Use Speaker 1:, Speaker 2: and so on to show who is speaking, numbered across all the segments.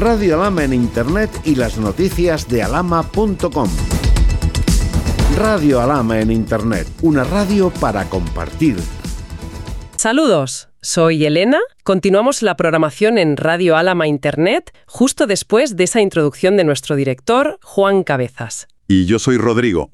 Speaker 1: Radio Alama en Internet y las noticias de alama.com. Radio Alama en Internet, una radio para compartir.
Speaker 2: Saludos, soy Elena. Continuamos la programación en Radio Alama Internet justo después de esa introducción de nuestro director, Juan Cabezas.
Speaker 3: Y yo soy Rodrigo.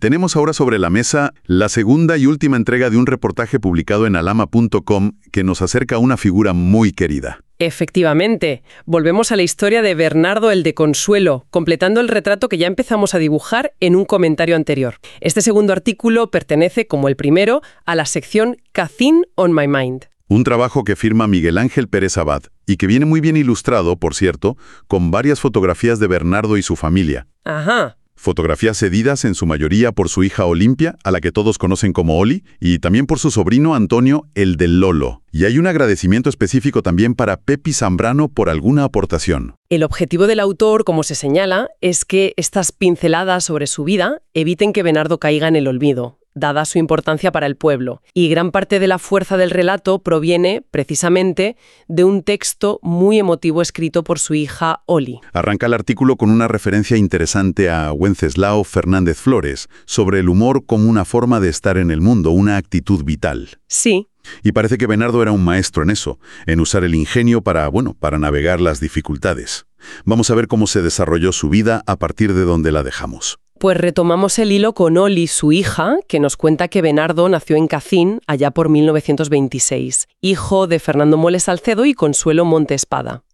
Speaker 3: Tenemos ahora sobre la mesa la segunda y última entrega de un reportaje publicado en alama.com que nos acerca a una figura muy querida.
Speaker 2: Efectivamente, volvemos a la historia de Bernardo el de Consuelo, completando el retrato que ya empezamos a dibujar en un comentario anterior. Este segundo artículo pertenece, como el primero, a la sección Cacín on My Mind.
Speaker 3: Un trabajo que firma Miguel Ángel Pérez Abad y que viene muy bien ilustrado, por cierto, con varias fotografías de Bernardo y su familia.
Speaker 2: Ajá.
Speaker 3: Fotografías cedidas en su mayoría por su hija Olimpia, a la que todos conocen como Oli, y también por su sobrino Antonio, el del Lolo. Y hay un agradecimiento específico también para Pepi Zambrano por alguna aportación.
Speaker 2: El objetivo del autor, como se señala, es que estas pinceladas sobre su vida eviten que Bernardo caiga en el olvido, dada su importancia para el pueblo. Y gran parte de la fuerza del relato proviene, precisamente, de un texto muy emotivo escrito por su hija Oli.
Speaker 3: Arranca el artículo con una referencia interesante a Wenceslao Fernández Flores sobre el humor como una forma de estar en el mundo, una actitud vital.
Speaker 2: Sí,
Speaker 3: Y parece que Bernardo era un maestro en eso, en usar el ingenio para, bueno, para navegar las dificultades. Vamos a ver cómo se desarrolló su vida a partir de donde la dejamos.
Speaker 2: Pues retomamos el hilo con Oli, su hija, que nos cuenta que Benardo nació en Cacín allá por 1926, hijo de Fernando Moles Salcedo y Consuelo Montespada.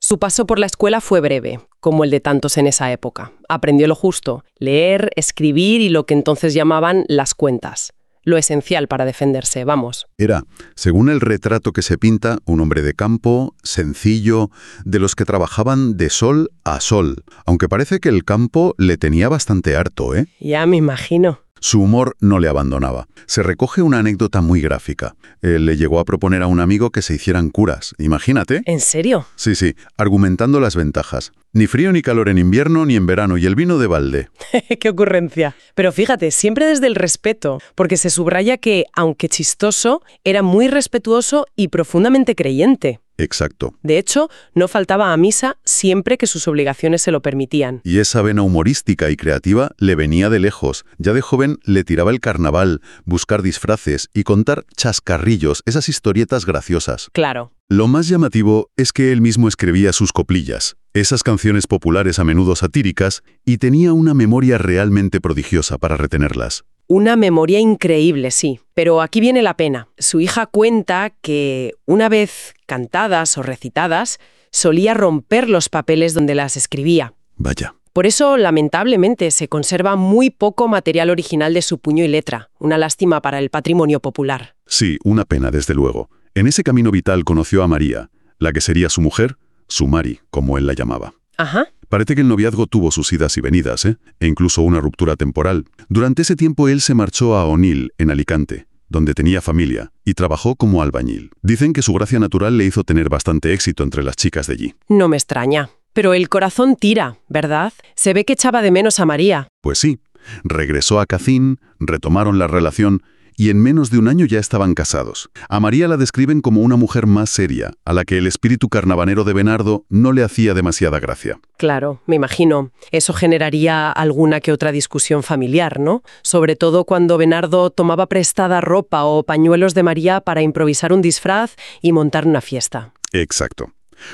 Speaker 2: Su paso por la escuela fue breve, como el de tantos en esa época. Aprendió lo justo, leer, escribir y lo que entonces llamaban las cuentas. Lo esencial para defenderse, vamos.
Speaker 3: Era, según el retrato que se pinta, un hombre de campo, sencillo, de los que trabajaban de sol a sol, aunque parece que el campo le tenía bastante harto, ¿eh?
Speaker 2: Ya me imagino.
Speaker 3: Su humor no le abandonaba. Se recoge una anécdota muy gráfica. Él le llegó a proponer a un amigo que se hicieran curas, imagínate.
Speaker 2: ¿En serio?
Speaker 3: Sí, sí, argumentando las ventajas. Ni frío ni calor en invierno ni en verano, y el vino de balde.
Speaker 2: ¡Qué ocurrencia! Pero fíjate, siempre desde el respeto, porque se subraya que, aunque chistoso, era muy respetuoso y profundamente creyente.
Speaker 3: Exacto.
Speaker 2: De hecho, no faltaba a misa siempre que sus obligaciones se lo permitían.
Speaker 3: Y esa vena humorística y creativa le venía de lejos. Ya de joven le tiraba el carnaval, buscar disfraces y contar chascarrillos, esas historietas graciosas.
Speaker 2: Claro.
Speaker 3: Lo más llamativo es que él mismo escribía sus coplillas, esas canciones populares a menudo satíricas, y tenía una memoria realmente prodigiosa para retenerlas.
Speaker 2: Una memoria increíble, sí. Pero aquí viene la pena. Su hija cuenta que, una vez cantadas o recitadas, solía romper los papeles donde las escribía.
Speaker 3: Vaya.
Speaker 2: Por eso, lamentablemente, se conserva muy poco material original de su puño y letra. Una lástima para el patrimonio popular.
Speaker 3: Sí, una pena, desde luego. En ese camino vital conoció a María, la que sería su mujer, su Mari, como él la llamaba.
Speaker 2: Ajá.
Speaker 3: Parece que el noviazgo tuvo sus idas y venidas, ¿eh? e incluso una ruptura temporal. Durante ese tiempo él se marchó a Onil, en Alicante, donde tenía familia, y trabajó como albañil. Dicen que su gracia natural le hizo tener bastante éxito entre las chicas de allí.
Speaker 2: No me extraña. Pero el corazón tira, ¿verdad? Se ve que echaba de menos a María.
Speaker 3: Pues sí, regresó a Cacín, retomaron la relación y en menos de un año ya estaban casados. A María la describen como una mujer más seria, a la que el espíritu carnavanero de Benardo no le hacía demasiada gracia.
Speaker 2: Claro, me imagino. Eso generaría alguna que otra discusión familiar, ¿no? Sobre todo cuando Benardo tomaba prestada ropa o pañuelos de María para improvisar un disfraz y montar una fiesta.
Speaker 3: Exacto.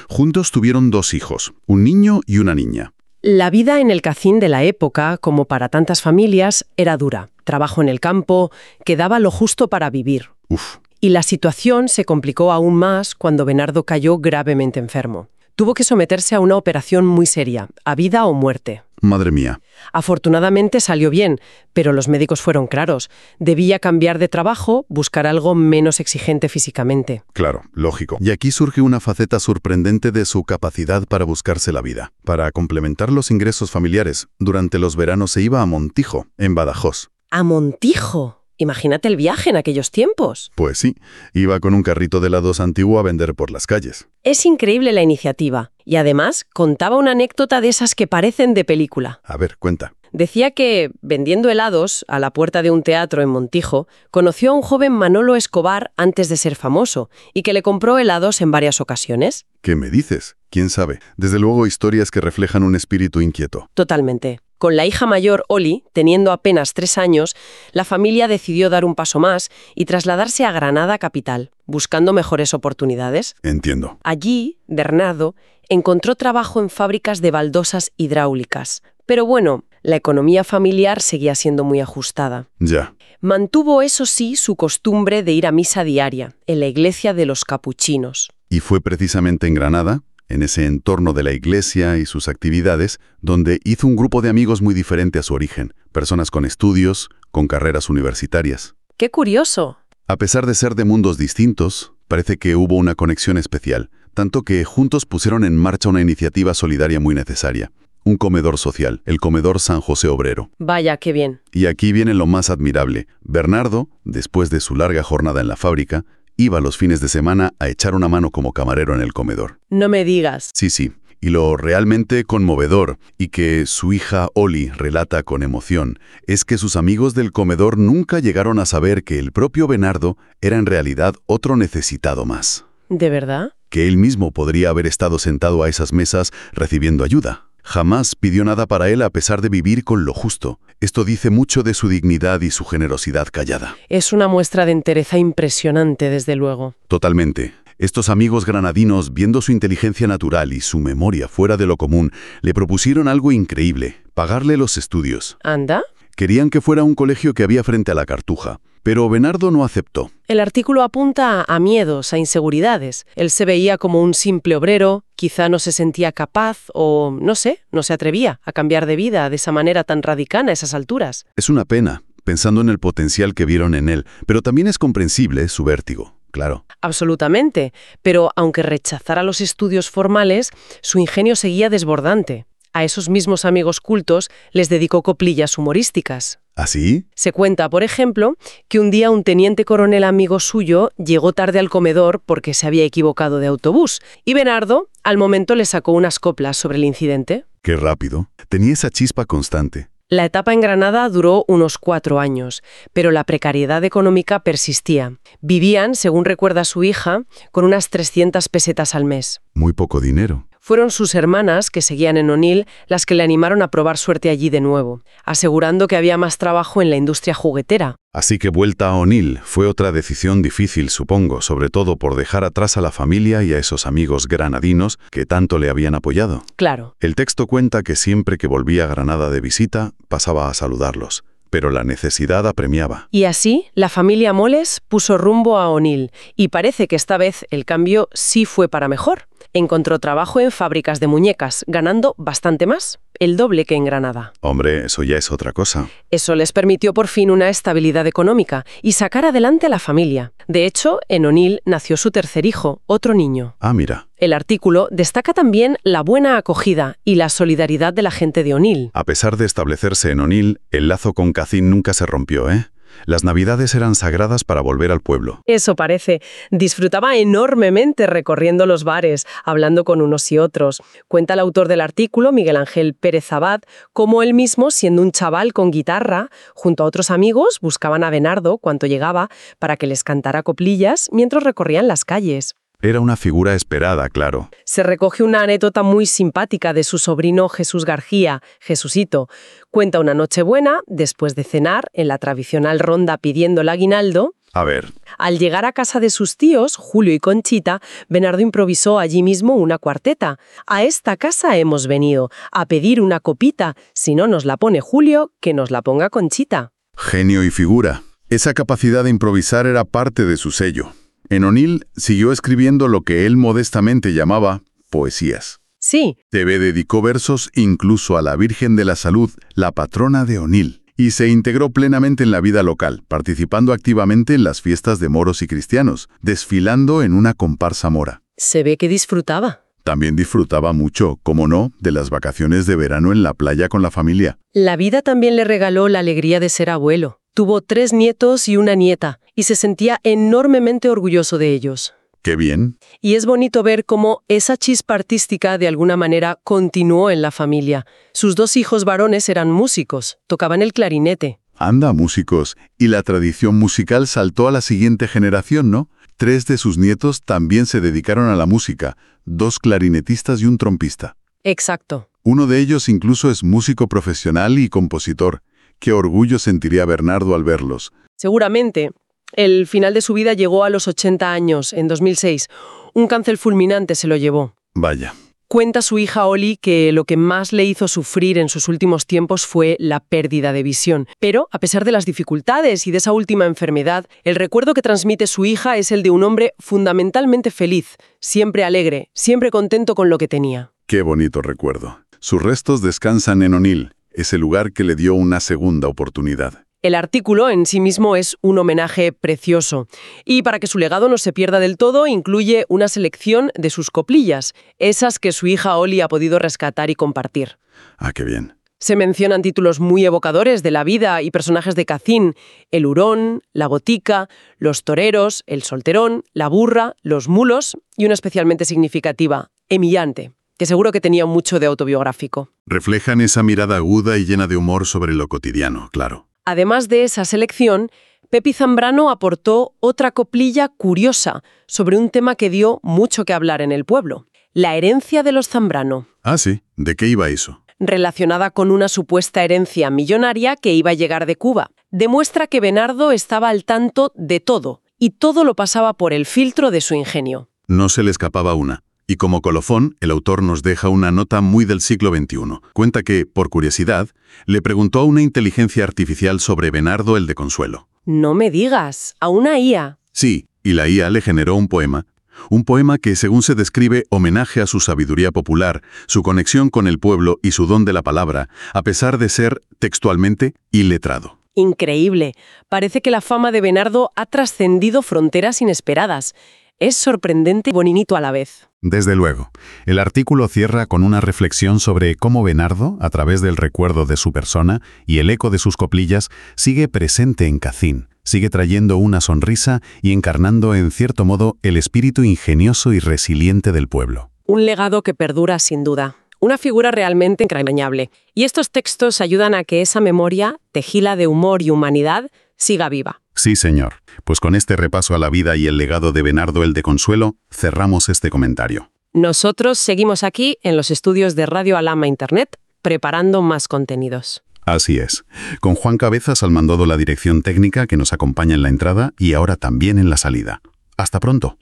Speaker 3: Juntos tuvieron dos hijos, un niño y una niña.
Speaker 2: La vida en el Cacín de la época, como para tantas familias, era dura. Trabajo en el campo, quedaba lo justo para vivir.
Speaker 3: Uf,
Speaker 2: Y la situación se complicó aún más cuando Benardo cayó gravemente enfermo. Tuvo que someterse a una operación muy seria, a vida o muerte.
Speaker 3: Madre mía.
Speaker 2: Afortunadamente salió bien, pero los médicos fueron claros. Debía cambiar de trabajo, buscar algo menos exigente físicamente.
Speaker 3: Claro, lógico. Y aquí surge una faceta sorprendente de su capacidad para buscarse la vida. Para complementar los ingresos familiares, durante los veranos se iba a Montijo, en Badajoz.
Speaker 2: ¡A Montijo! Imagínate el viaje en aquellos tiempos.
Speaker 3: Pues sí, iba con un carrito de helados antiguo a vender por las calles.
Speaker 2: Es increíble la iniciativa. Y además contaba una anécdota de esas que parecen de película.
Speaker 3: A ver, cuenta.
Speaker 2: Decía que, vendiendo helados a la puerta de un teatro en Montijo, conoció a un joven Manolo Escobar antes de ser famoso y que le compró helados en varias ocasiones.
Speaker 3: ¿Qué me dices? quién sabe. Desde luego historias que reflejan un espíritu inquieto.
Speaker 2: Totalmente. Con la hija mayor, Oli, teniendo apenas tres años, la familia decidió dar un paso más y trasladarse a Granada capital, buscando mejores oportunidades.
Speaker 3: Entiendo.
Speaker 2: Allí, Bernardo encontró trabajo en fábricas de baldosas hidráulicas. Pero bueno, la economía familiar seguía siendo muy ajustada.
Speaker 3: Ya.
Speaker 2: Mantuvo, eso sí, su costumbre de ir a misa diaria, en la iglesia de los capuchinos.
Speaker 3: Y fue precisamente en Granada, en ese entorno de la iglesia y sus actividades, donde hizo un grupo de amigos muy diferente a su origen, personas con estudios, con carreras universitarias.
Speaker 2: ¡Qué curioso!
Speaker 3: A pesar de ser de mundos distintos, parece que hubo una conexión especial, tanto que juntos pusieron en marcha una iniciativa solidaria muy necesaria. Un comedor social, el comedor San José Obrero.
Speaker 2: Vaya, qué bien.
Speaker 3: Y aquí viene lo más admirable. Bernardo, después de su larga jornada en la fábrica, iba los fines de semana a echar una mano como camarero en el comedor.
Speaker 2: No me digas.
Speaker 3: Sí, sí. Y lo realmente conmovedor, y que su hija Oli relata con emoción, es que sus amigos del comedor nunca llegaron a saber que el propio Bernardo era en realidad otro necesitado más.
Speaker 2: ¿De verdad?
Speaker 3: Que él mismo podría haber estado sentado a esas mesas recibiendo ayuda. Jamás pidió nada para él a pesar de vivir con lo justo. Esto dice mucho de su dignidad y su generosidad callada.
Speaker 2: Es una muestra de entereza impresionante, desde luego.
Speaker 3: Totalmente. Estos amigos granadinos, viendo su inteligencia natural y su memoria fuera de lo común, le propusieron algo increíble, pagarle los estudios.
Speaker 2: ¿Anda?
Speaker 3: Querían que fuera un colegio que había frente a la Cartuja. Pero Bernardo no aceptó.
Speaker 2: El artículo apunta a miedos, a inseguridades. Él se veía como un simple obrero, quizá no se sentía capaz o, no sé, no se atrevía a cambiar de vida de esa manera tan radical a esas alturas.
Speaker 3: Es una pena, pensando en el potencial que vieron en él, pero también es comprensible su vértigo. Claro.
Speaker 2: Absolutamente, pero aunque rechazara los estudios formales, su ingenio seguía desbordante. A esos mismos amigos cultos les dedicó coplillas humorísticas.
Speaker 3: ¿Así?
Speaker 2: Se cuenta, por ejemplo, que un día un teniente coronel amigo suyo llegó tarde al comedor porque se había equivocado de autobús, y Bernardo al momento le sacó unas coplas sobre el incidente.
Speaker 3: Qué rápido. Tenía esa chispa constante.
Speaker 2: La etapa en Granada duró unos cuatro años, pero la precariedad económica persistía. Vivían, según recuerda su hija, con unas 300 pesetas al mes.
Speaker 3: Muy poco dinero.
Speaker 2: Fueron sus hermanas, que seguían en O'Neill, las que le animaron a probar suerte allí de nuevo, asegurando que había más trabajo en la industria juguetera.
Speaker 3: Así que vuelta a O'Neill fue otra decisión difícil, supongo, sobre todo por dejar atrás a la familia y a esos amigos granadinos que tanto le habían apoyado.
Speaker 2: Claro.
Speaker 3: El texto cuenta que siempre que volvía a Granada de visita, pasaba a saludarlos pero la necesidad apremiaba.
Speaker 2: Y así, la familia Moles puso rumbo a O'Neill, y parece que esta vez el cambio sí fue para mejor encontró trabajo en fábricas de muñecas, ganando bastante más, el doble que en Granada.
Speaker 3: Hombre, eso ya es otra cosa.
Speaker 2: Eso les permitió por fin una estabilidad económica y sacar adelante a la familia. De hecho, en O'Neill nació su tercer hijo, otro niño.
Speaker 3: Ah, mira.
Speaker 2: El artículo destaca también la buena acogida y la solidaridad de la gente de O'Neill.
Speaker 3: A pesar de establecerse en O'Neill, el lazo con Cacín nunca se rompió, ¿eh? Las navidades eran sagradas para volver al pueblo.
Speaker 2: Eso parece. Disfrutaba enormemente recorriendo los bares, hablando con unos y otros. Cuenta el autor del artículo, Miguel Ángel Pérez Abad, cómo él mismo, siendo un chaval con guitarra, junto a otros amigos, buscaban a Benardo cuanto llegaba para que les cantara coplillas mientras recorrían las calles.
Speaker 3: Era una figura esperada, claro.
Speaker 2: Se recoge una anécdota muy simpática de su sobrino Jesús García, Jesucito. Cuenta una noche buena, después de cenar, en la tradicional ronda pidiendo el aguinaldo.
Speaker 3: A ver.
Speaker 2: Al llegar a casa de sus tíos, Julio y Conchita, Bernardo improvisó allí mismo una cuarteta. A esta casa hemos venido, a pedir una copita. Si no nos la pone Julio, que nos la ponga Conchita.
Speaker 3: Genio y figura. Esa capacidad de improvisar era parte de su sello. En O'Neill siguió escribiendo lo que él modestamente llamaba poesías.
Speaker 2: Sí.
Speaker 3: TV dedicó versos incluso a la Virgen de la Salud, la patrona de O'Neill, y se integró plenamente en la vida local, participando activamente en las fiestas de moros y cristianos, desfilando en una comparsa mora.
Speaker 2: Se ve que disfrutaba.
Speaker 3: También disfrutaba mucho, como no, de las vacaciones de verano en la playa con la familia.
Speaker 2: La vida también le regaló la alegría de ser abuelo. Tuvo tres nietos y una nieta, y se sentía enormemente orgulloso de ellos.
Speaker 3: ¡Qué bien!
Speaker 2: Y es bonito ver cómo esa chispa artística de alguna manera continuó en la familia. Sus dos hijos varones eran músicos, tocaban el clarinete.
Speaker 3: Anda, músicos. Y la tradición musical saltó a la siguiente generación, ¿no? Tres de sus nietos también se dedicaron a la música, dos clarinetistas y un trompista.
Speaker 2: Exacto.
Speaker 3: Uno de ellos incluso es músico profesional y compositor. Qué orgullo sentiría Bernardo al verlos.
Speaker 2: Seguramente. El final de su vida llegó a los 80 años, en 2006. Un cáncer fulminante se lo llevó.
Speaker 3: Vaya.
Speaker 2: Cuenta su hija Oli que lo que más le hizo sufrir en sus últimos tiempos fue la pérdida de visión. Pero, a pesar de las dificultades y de esa última enfermedad, el recuerdo que transmite su hija es el de un hombre fundamentalmente feliz, siempre alegre, siempre contento con lo que tenía.
Speaker 3: Qué bonito recuerdo. Sus restos descansan en O'Neill, ese lugar que le dio una segunda oportunidad.
Speaker 2: El artículo en sí mismo es un homenaje precioso y para que su legado no se pierda del todo incluye una selección de sus coplillas, esas que su hija Oli ha podido rescatar y compartir.
Speaker 3: Ah, qué bien.
Speaker 2: Se mencionan títulos muy evocadores de la vida y personajes de Cacín, el hurón, la botica, los toreros, el solterón, la burra, los mulos y una especialmente significativa, Emillante, que seguro que tenía mucho de autobiográfico.
Speaker 3: Reflejan esa mirada aguda y llena de humor sobre lo cotidiano, claro.
Speaker 2: Además de esa selección, Pepi Zambrano aportó otra coplilla curiosa sobre un tema que dio mucho que hablar en el pueblo, la herencia de los Zambrano.
Speaker 3: Ah, sí. ¿De qué iba eso?
Speaker 2: Relacionada con una supuesta herencia millonaria que iba a llegar de Cuba. Demuestra que Benardo estaba al tanto de todo, y todo lo pasaba por el filtro de su ingenio.
Speaker 3: No se le escapaba una. Y como colofón, el autor nos deja una nota muy del siglo XXI. Cuenta que, por curiosidad, le preguntó a una inteligencia artificial sobre Benardo el de Consuelo.
Speaker 2: No me digas, a una IA.
Speaker 3: Sí, y la IA le generó un poema. Un poema que, según se describe, homenaje a su sabiduría popular, su conexión con el pueblo y su don de la palabra, a pesar de ser, textualmente, iletrado.
Speaker 2: Increíble. Parece que la fama de Benardo ha trascendido fronteras inesperadas. Es sorprendente y boninito a la vez.
Speaker 3: Desde luego. El artículo cierra con una reflexión sobre cómo Benardo, a través del recuerdo de su persona y el eco de sus coplillas, sigue presente en Cacín, sigue trayendo una sonrisa y encarnando en cierto modo el espíritu ingenioso y resiliente del pueblo.
Speaker 2: Un legado que perdura sin duda. Una figura realmente entrañable. Y estos textos ayudan a que esa memoria, tejila de humor y humanidad, siga viva.
Speaker 3: Sí, señor. Pues con este repaso a la vida y el legado de Benardo el de Consuelo, cerramos este comentario.
Speaker 2: Nosotros seguimos aquí en los estudios de Radio Alama Internet preparando más contenidos.
Speaker 3: Así es. Con Juan Cabezas al mando de la dirección técnica que nos acompaña en la entrada y ahora también en la salida. Hasta pronto.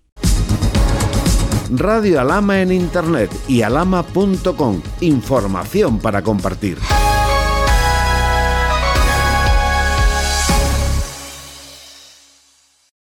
Speaker 1: Radio Alama en Internet y alama.com. Información para compartir.